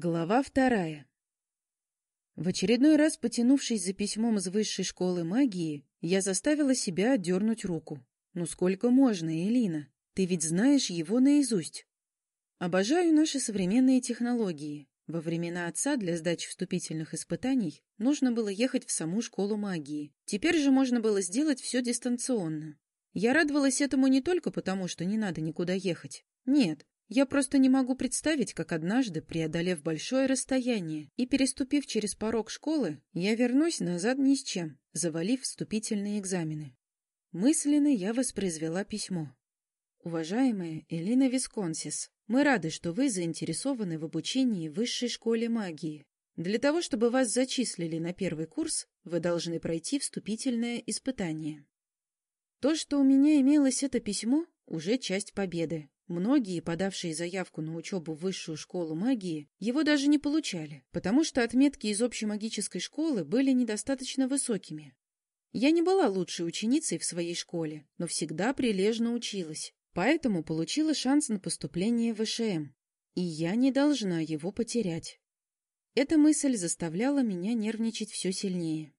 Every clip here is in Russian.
Глава вторая. В очередной раз, потянувшись за письмом из высшей школы магии, я заставила себя отдернуть руку. «Ну сколько можно, Элина? Ты ведь знаешь его наизусть». Обожаю наши современные технологии. Во времена отца для сдачи вступительных испытаний нужно было ехать в саму школу магии. Теперь же можно было сделать все дистанционно. Я радовалась этому не только потому, что не надо никуда ехать. Нет, я просто не могу представить, как однажды, преодолев большое расстояние и переступив через порог школы, я вернусь назад ни с чем, завалив вступительные экзамены. Мысленно я воспроизвела письмо. Уважаемая Элина Висконсис, мы рады, что вы заинтересованы в обучении в высшей школе магии. Для того, чтобы вас зачислили на первый курс, вы должны пройти вступительное испытание. То, что у меня имелось это письмо, уже часть победы. Многие, подавшие заявку на учебу в высшую школу магии, его даже не получали, потому что отметки из общей магической школы были недостаточно высокими. Я не была лучшей ученицей в своей школе, но всегда прилежно училась, поэтому получила шанс на поступление в ВШМ, и я не должна его потерять. Эта мысль заставляла меня нервничать все сильнее.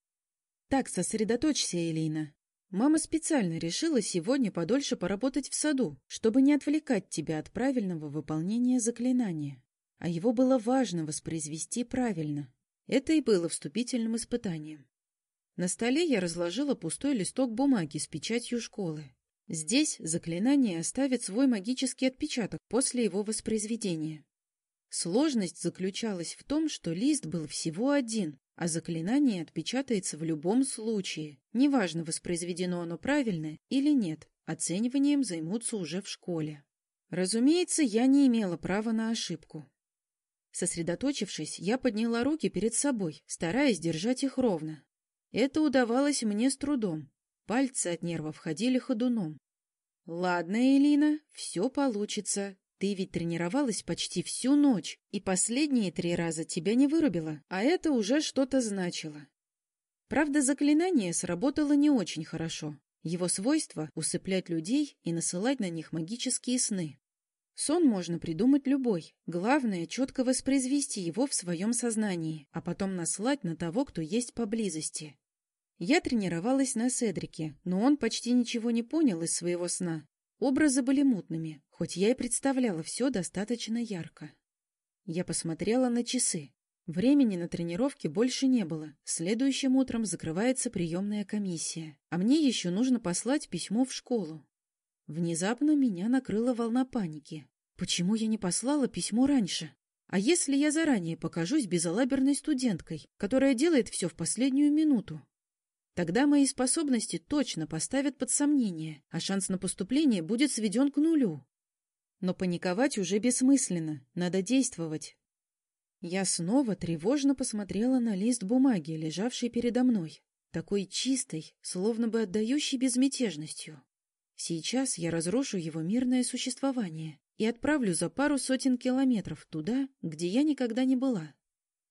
«Так, сосредоточься, Элина. Мама специально решила сегодня подольше поработать в саду, чтобы не отвлекать тебя от правильного выполнения заклинания. А его было важно воспроизвести правильно. Это и было вступительным испытанием. На столе я разложила пустой листок бумаги с печатью школы. Здесь заклинание оставит свой магический отпечаток после его воспроизведения. Сложность заключалась в том, что лист был всего один, а заклинание отпечатается в любом случае. Неважно, воспроизведено оно правильно или нет, оцениванием займутся уже в школе. Разумеется, я не имела права на ошибку. Сосредоточившись, я подняла руки перед собой, стараясь держать их ровно. Это удавалось мне с трудом. Пальцы от нервов ходили ходуном. «Ладно, Элина, все получится. Ты ведь тренировалась почти всю ночь, и последние три раза тебя не вырубила, а это уже что-то значило. Правда, заклинание сработало не очень хорошо. Его свойство — усыплять людей и насылать на них магические сны. Сон можно придумать любой. Главное — четко воспроизвести его в своем сознании, а потом наслать на того, кто есть поблизости. Я тренировалась на Седрике, но он почти ничего не понял из своего сна. Образы были мутными, хоть я и представляла все достаточно ярко. Я посмотрела на часы. Времени на тренировки больше не было. Следующим утром закрывается приемная комиссия. А мне еще нужно послать письмо в школу. Внезапно меня накрыла волна паники. Почему я не послала письмо раньше? А если я заранее покажусь безалаберной студенткой, которая делает все в последнюю минуту? Тогда мои способности точно поставят под сомнение, а шанс на поступление будет сведен к нулю. Но паниковать уже бессмысленно, надо действовать. Я снова тревожно посмотрела на лист бумаги, лежавший передо мной, такой чистый, словно бы отдающий безмятежностью. Сейчас я разрушу его мирное существование и отправлю за пару сотен километров туда, где я никогда не была.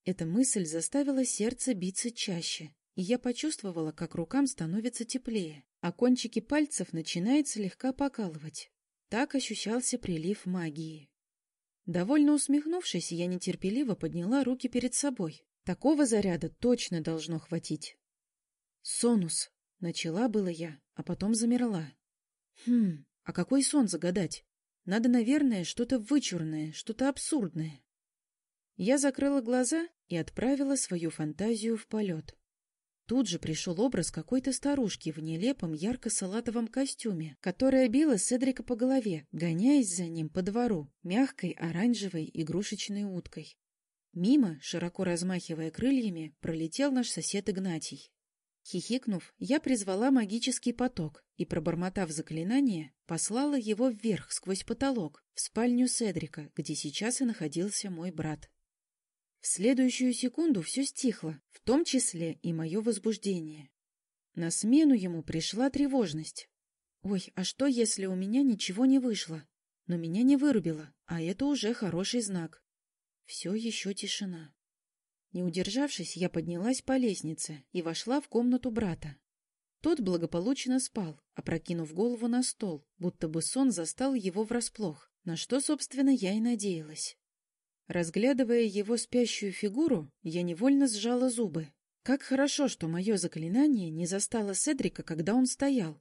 Эта мысль заставила сердце биться чаще, и я почувствовала, как рукам становится теплее, а кончики пальцев начинает слегка покалывать. Так ощущался прилив магии. Довольно усмехнувшись, я нетерпеливо подняла руки перед собой. Такого заряда точно должно хватить. «Сонус!» — начала было я, а потом замерла. «Хм, а какой сон загадать? Надо, наверное, что-то вычурное, что-то абсурдное». Я закрыла глаза и отправила свою фантазию в полет. Тут же пришел образ какой-то старушки в нелепом ярко-салатовом костюме, которая била Седрика по голове, гоняясь за ним по двору, мягкой оранжевой игрушечной уткой. Мимо, широко размахивая крыльями, пролетел наш сосед Игнатий. Хихикнув, я призвала магический поток и, пробормотав заклинание, послала его вверх сквозь потолок, в спальню Седрика, где сейчас и находился мой брат. Следующую секунду все стихло, в том числе и мое возбуждение. На смену ему пришла тревожность. Ой, а что, если у меня ничего не вышло? Но меня не вырубило, а это уже хороший знак. Все еще тишина. Не удержавшись, я поднялась по лестнице и вошла в комнату брата. Тот благополучно спал, опрокинув голову на стол, будто бы сон застал его врасплох, на что, собственно, я и надеялась. Разглядывая его спящую фигуру, я невольно сжала зубы. Как хорошо, что мое заклинание не застало Седрика, когда он стоял.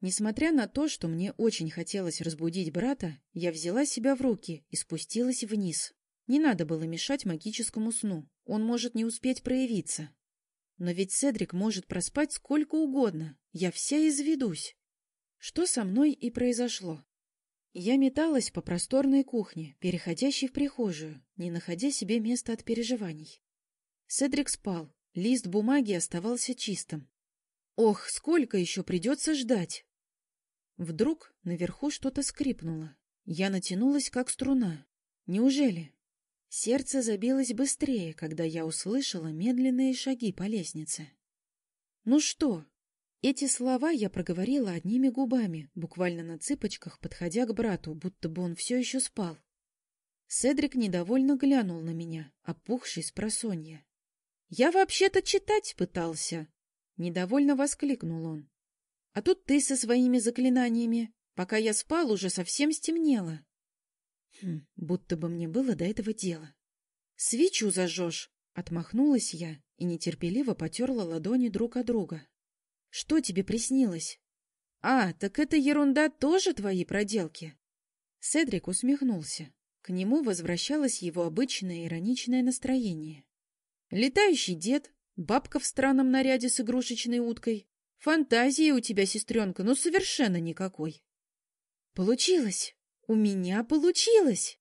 Несмотря на то, что мне очень хотелось разбудить брата, я взяла себя в руки и спустилась вниз. Не надо было мешать магическому сну, он может не успеть проявиться. Но ведь Седрик может проспать сколько угодно, я вся изведусь. Что со мной и произошло. Я металась по просторной кухне, переходящей в прихожую, не находя себе места от переживаний. Седрик спал, лист бумаги оставался чистым. Ох, сколько еще придется ждать! Вдруг наверху что-то скрипнуло. Я натянулась, как струна. Неужели? Сердце забилось быстрее, когда я услышала медленные шаги по лестнице. «Ну что?» Эти слова я проговорила одними губами, буквально на цыпочках, подходя к брату, будто бы он все еще спал. Седрик недовольно глянул на меня, опухший с просонья. «Я вообще-то читать пытался!» Недовольно воскликнул он. «А тут ты со своими заклинаниями. Пока я спал, уже совсем стемнело». Хм, будто бы мне было до этого дела. «Свечу зажжешь!» — отмахнулась я и нетерпеливо потерла ладони друг от друга. «Что тебе приснилось?» «А, так это ерунда тоже твои проделки?» Седрик усмехнулся. К нему возвращалось его обычное ироничное настроение. «Летающий дед, бабка в странном наряде с игрушечной уткой. Фантазии у тебя, сестренка, ну совершенно никакой!» «Получилось!» «У меня получилось!»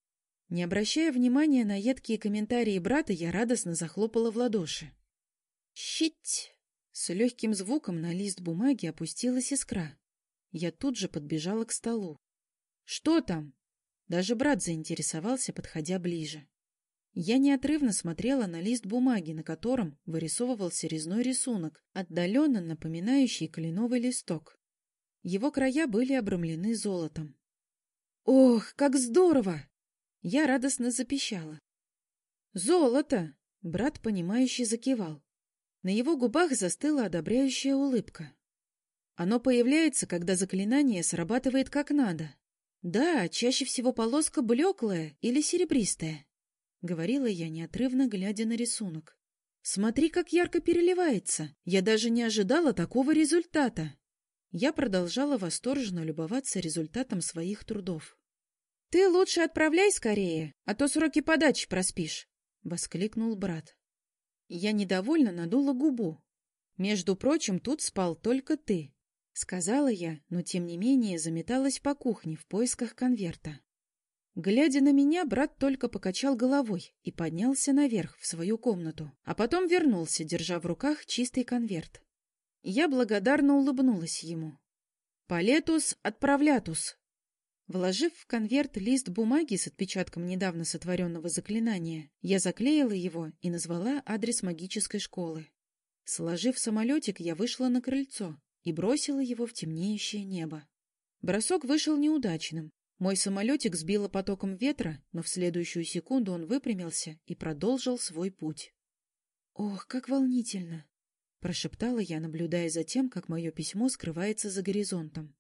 Не обращая внимания на едкие комментарии брата, я радостно захлопала в ладоши. «Щить!» С легким звуком на лист бумаги опустилась искра. Я тут же подбежала к столу. «Что там?» Даже брат заинтересовался, подходя ближе. Я неотрывно смотрела на лист бумаги, на котором вырисовывался резной рисунок, отдаленно напоминающий кленовый листок. Его края были обрамлены золотом. «Ох, как здорово!» Я радостно запищала. «Золото!» — брат, понимающий, закивал. На его губах застыла одобряющая улыбка. Оно появляется, когда заклинание срабатывает как надо. Да, чаще всего полоска блеклая или серебристая, — говорила я, неотрывно глядя на рисунок. Смотри, как ярко переливается. Я даже не ожидала такого результата. Я продолжала восторженно любоваться результатом своих трудов. — Ты лучше отправляй скорее, а то сроки подачи проспишь, — воскликнул брат. Я недовольно надула губу. — Между прочим, тут спал только ты, — сказала я, но тем не менее заметалась по кухне в поисках конверта. Глядя на меня, брат только покачал головой и поднялся наверх в свою комнату, а потом вернулся, держа в руках чистый конверт. Я благодарно улыбнулась ему. «Палетус отправлятус!» Вложив в конверт лист бумаги с отпечатком недавно сотворенного заклинания, я заклеила его и назвала адрес магической школы. Сложив самолетик, я вышла на крыльцо и бросила его в темнеющее небо. Бросок вышел неудачным. Мой самолетик сбило потоком ветра, но в следующую секунду он выпрямился и продолжил свой путь. «Ох, как волнительно!» прошептала я, наблюдая за тем, как мое письмо скрывается за горизонтом.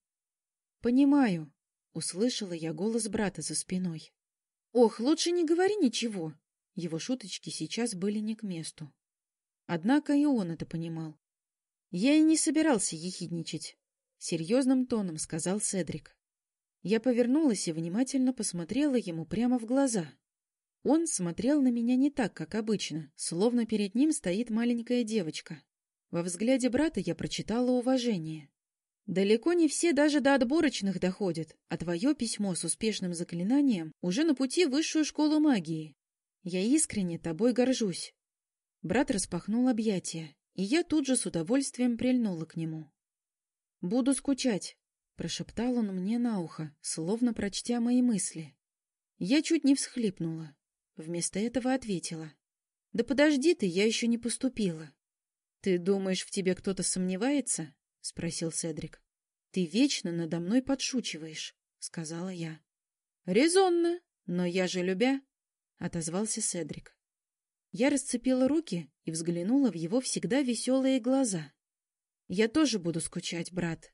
«Понимаю», — услышала я голос брата за спиной. «Ох, лучше не говори ничего». Его шуточки сейчас были не к месту. Однако и он это понимал. «Я и не собирался ехидничать», — серьезным тоном сказал Седрик. Я повернулась и внимательно посмотрела ему прямо в глаза. Он смотрел на меня не так, как обычно, словно перед ним стоит маленькая девочка. Во взгляде брата я прочитала уважение. Далеко не все даже до отборочных доходят, а твое письмо с успешным заклинанием уже на пути в высшую школу магии. Я искренне тобой горжусь. Брат распахнул объятия, и я тут же с удовольствием прильнула к нему. «Буду скучать», — прошептал он мне на ухо, словно прочтя мои мысли. Я чуть не всхлипнула. Вместо этого ответила. «Да подожди ты, я еще не поступила. «Ты думаешь, в тебе кто-то сомневается?» — спросил Седрик. «Ты вечно надо мной подшучиваешь», — сказала я. «Резонно, но я же любя», — отозвался Седрик. Я расцепила руки и взглянула в его всегда веселые глаза. «Я тоже буду скучать, брат»,